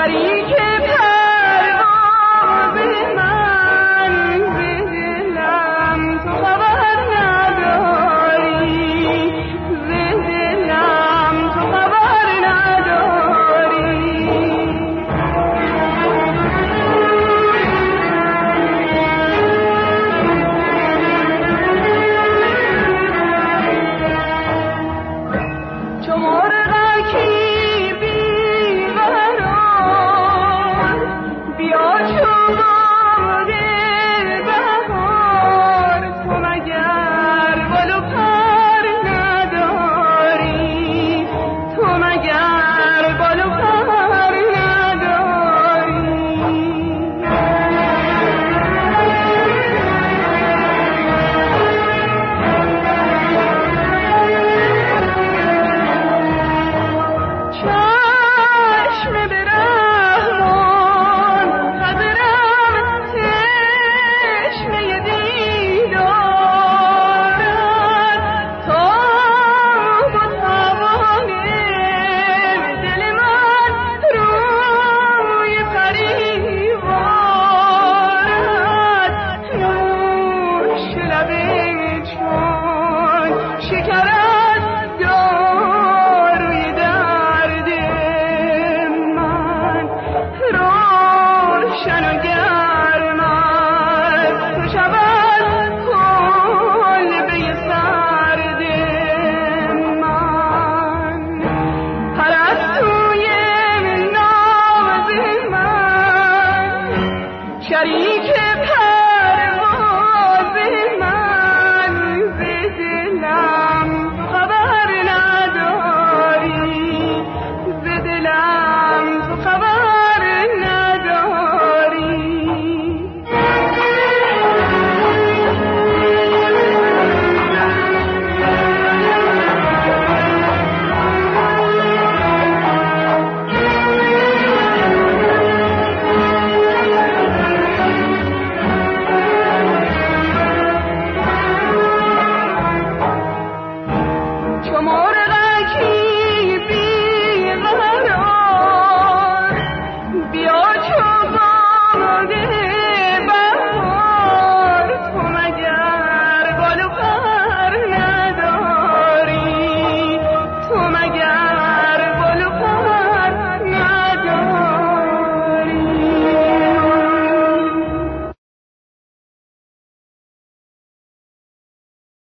Daddy,